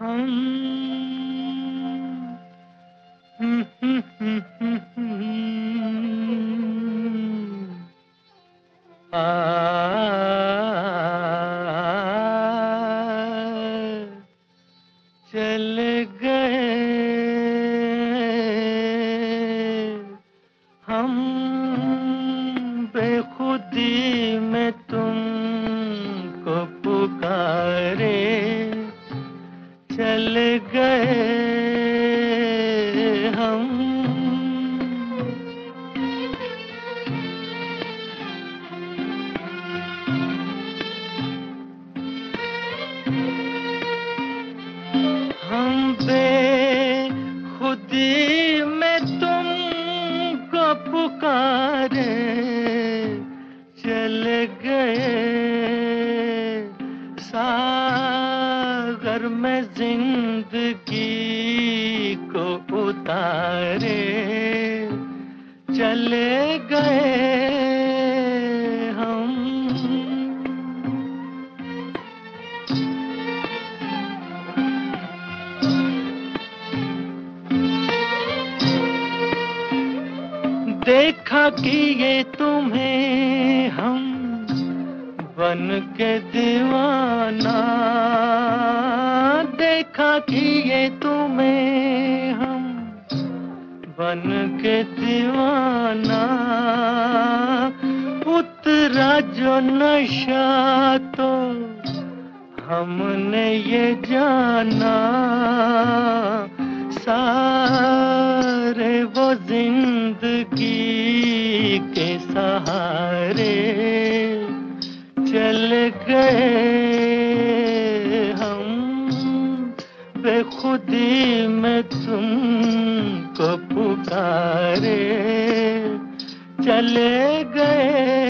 چل پکارے چل گئے۔ ساگر میں زندگی کو اتارے۔ چلے گئے۔ دیکھا کہ یہ تمہیں ہم بن کے دیوانہ، دیکھا کہ یہ تمہیں ہم بن کے دیوانہ۔ اترا جو نشہ تو ہم نے یہ جانا سارے وہ زندگی کے سہارے چل گئے ہم۔ بے خودی میں تم کو پکارے۔ چلے گئے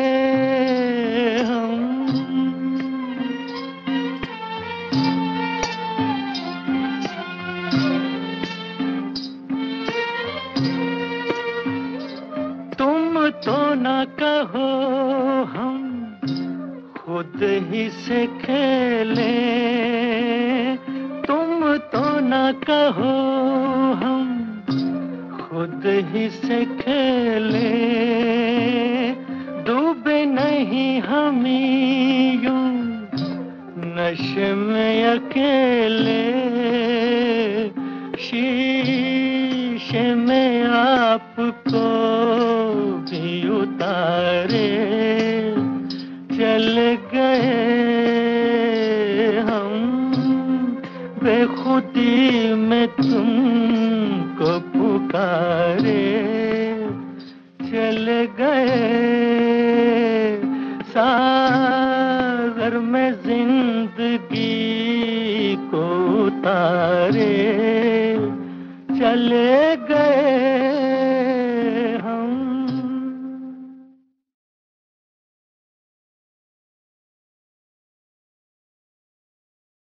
نہ کہو ہم خود ہی سے کھیلے تم تو نہ کہو، ہم خود ہی سے کھیلے ڈوبے نہیں ہم یوں میں اکیلے۔ شیشے میں آپ کو بھی اتارے، چل گئے ہم۔ بے خودی میں تم کو پکارے۔ چل گئے ساگر میں زندگی کو اتارے۔ چلے